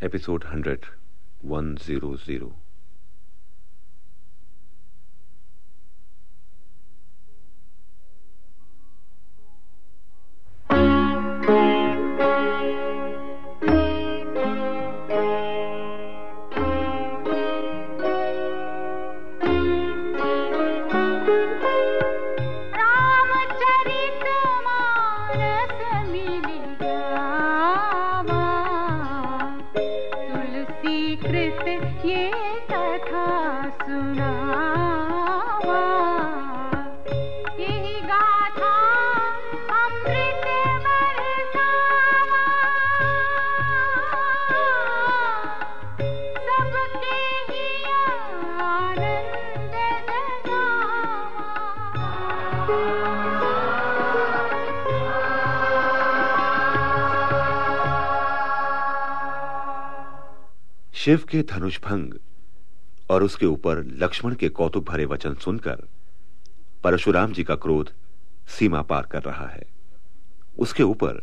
episode 100 100 Shiv के धनुष भंग और उसके ऊपर लक्ष्मण के कौतुक भरे वचन सुनकर परशुराम जी का क्रोध सीमा पार कर रहा है। उसके ऊपर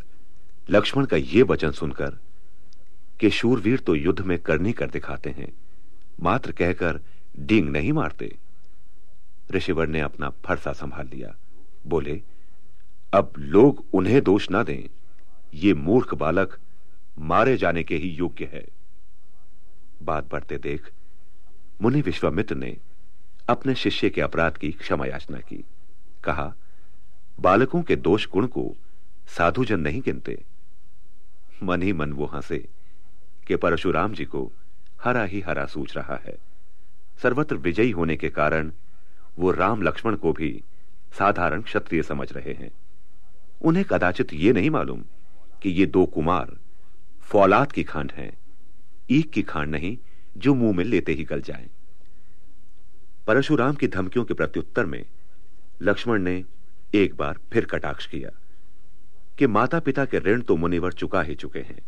लक्ष्मण का यह वचन सुनकर कि शूरवीर तो युद्ध में करनी कर दिखाते हैं, मात्र कहकर डींग नहीं मारते। ऋषिवर ने अपना फरसा संभाल लिया। बोले, अब लोग उन्हें दोष ना दें, ये मूर्ख बालक मारे जाने के ही योग्य है। बात बढ़ते देख, मुनि विश्वामित्र ने अपने शिष्य के अपराध की क्षमा याचना की। कहा, बालकों के दोष गुण को साधुजन नहीं गिनते। मन ही मन वो हंसे कि परशुराम जी को हरा ही हरा सूझ रहा है। सर्वत्र विजयी होने के कारण वो राम लक्ष्मण को भी साधारण क्षत्रिय समझ रहे हैं। उन्हें कदाचित ये नहीं मालूम कि ये दो कुमार फौलाद की खांड हैं। ईक की खांड नहीं, जो मुँह में लेते ही गल जाए। परशुराम की धमकियों के प्रत्युत्तर में लक्ष्मण ने एक बार फिर कटाक्ष किया कि माता पिता के ऋण तो मुनिवर चुका ही चुके हैं।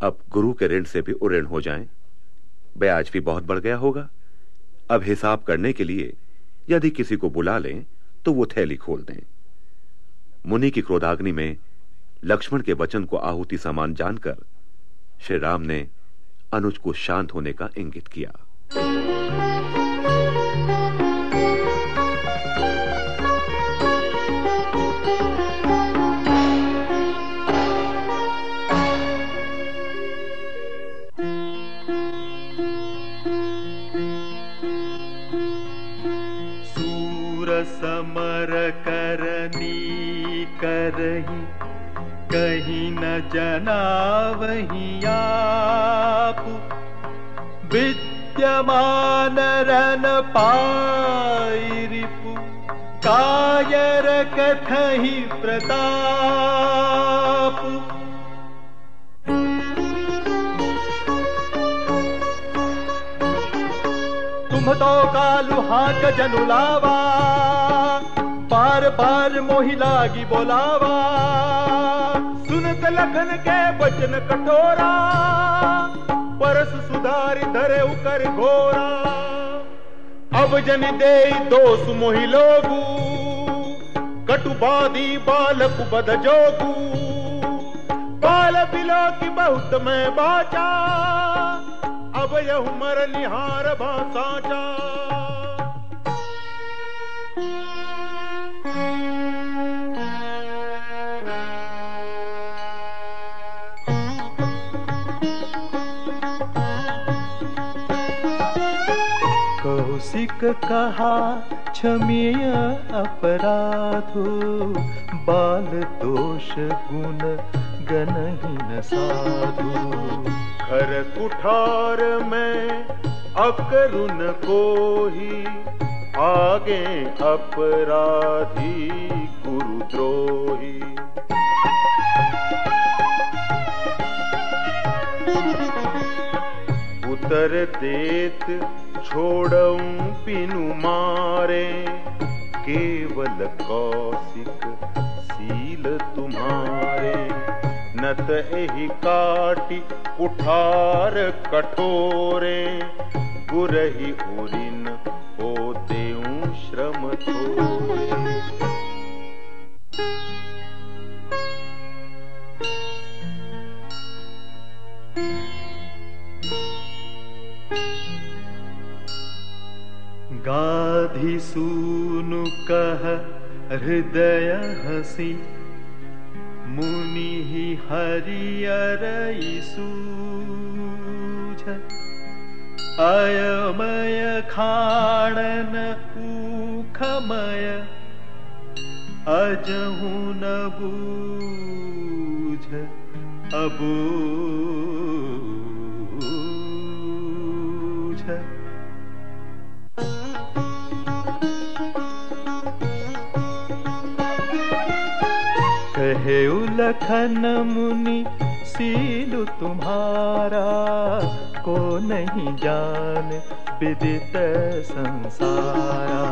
अब गुरु के ऋण से भी उऋण हो जाएँ, ब्याज भी बहुत बढ़ गया होगा। अब हिसाब करने के लिए यदि किसी को बुला लें तो वो थैली खोल दें। मुनि की क्रोधाग्नि में लक्ष्मण के वचन को आहुति समान जानकर श्री राम ने अनुज को शांत होने का इंगित किया। समर करनी करही। कहीं न आप। विद्यमान रन पाई रिपु कायर तुम तो कालु हाक जनुलावा बार बार मोहि लागी बोलावा सुनत लखन के बचन कठोरा, परस सुधार धरे उकर घोरा। अब जन दे दोष मोहि लोगू कटुबादी बालक बद जोगू। बाल बिलो की बहुत मैं बाचा, अब यह मर निहार भाषाचा कहा क्षमीय अपराधो बाल दोष गुण गनहि न साधु घर कुठार में अकरुण को ही आगे अपराधी गुरुद्रोही उतर देत छोड़ऊं पिनु मारे केवल कौशिक सील तुम्हारे। नत एहि काटी कुठार कठोरे गुरहि उरिन हो देऊं श्रम थोरे गाधि सूनु कह हृदय हसी। मुनि सूझ। अयमय खाणन ऊखमय। अजहू न बूझ अबूझ कहे उलखन मुनि, सीलु तुम्हारा को नहीं जान विदित संसारा।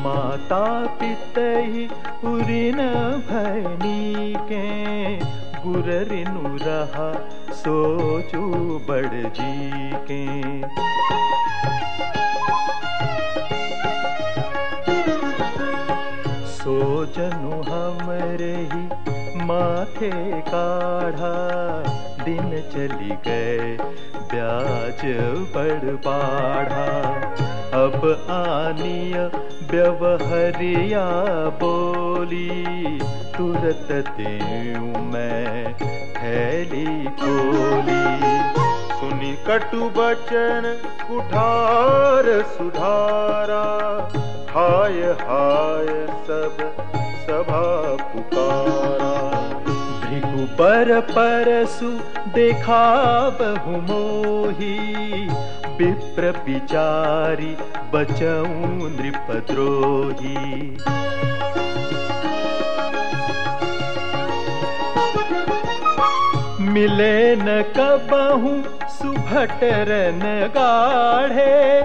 माता पितहि उरिन भैनी के गुर रिनु रहा सोचू बड़ जी के सोचनु माथे काढ़ा, दिन चली गए, ब्याज बड़ बाढ़ा अब आनिय व्यवहरिया बोली, तुरत देऊं मैं थैली खोली सुनी कटु बचन, कुठार सुधारा, हाय हाय सब सभा भृगुबर परसु देखा बहु मोही। विप्र विचारी बचऊ नृपद्रोही। मिले न कबहू सुभटरन गाढ़े।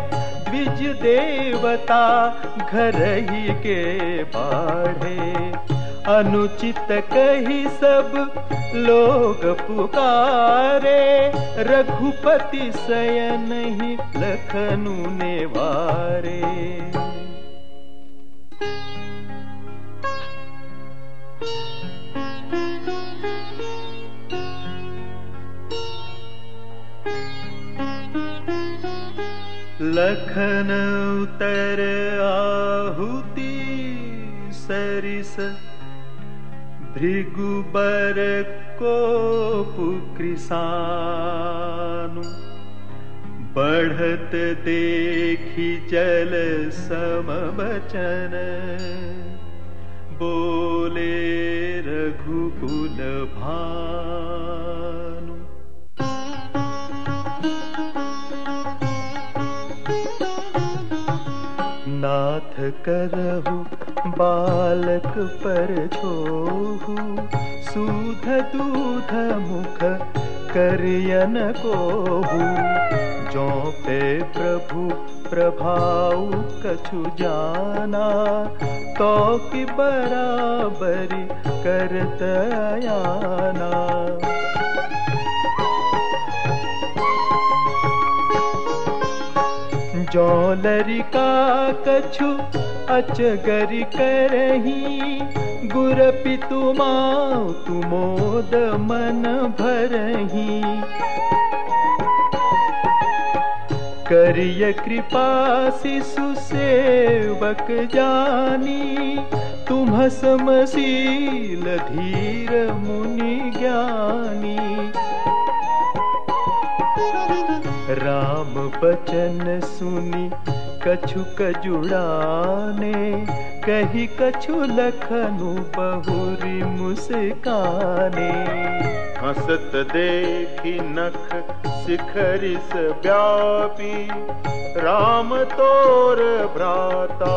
द्विज देवता घर ही के बाढ़े। अनुचित कही सब लोग पुकारे। रघुपति सयन ही लखनु ने वारे लखन उतर आहुति सरिस भृगुबर को पुकृसानु बढ़त देखी जल सम बचन बोले रघुकुल भानु। नाथ करहु बालक पर छोहु, सूध दूध मुख करियन कोहु। जो पे प्रभु प्रभाव कछु जाना तो कि बराबरी करत आयाना। जौलरिका कछु अचगरि करही। गुर पितु माँ तुमोद मन भरही। करिय कृपा शिशु सेवक जानी तुम समशील धीर मुनि ज्ञानी बचन सुनी कछु कजुड़ाने, कही कछु लखनु बहुरी मुस्काने। हसत देखी नख शिखरिस व्यापी, राम तोर भ्राता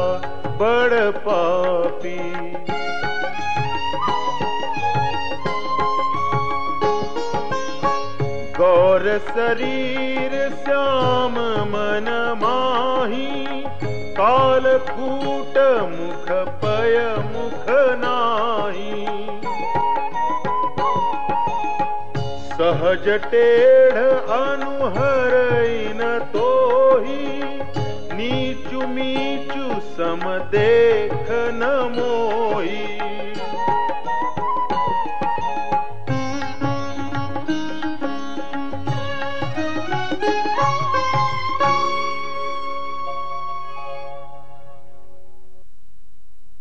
बड़ पापी। शरीर श्याम मन माही काल कूट मुख पय मुख नाही। सहज टेढ़ अनुहर न तोही नीचु मीचु सम देख न मोही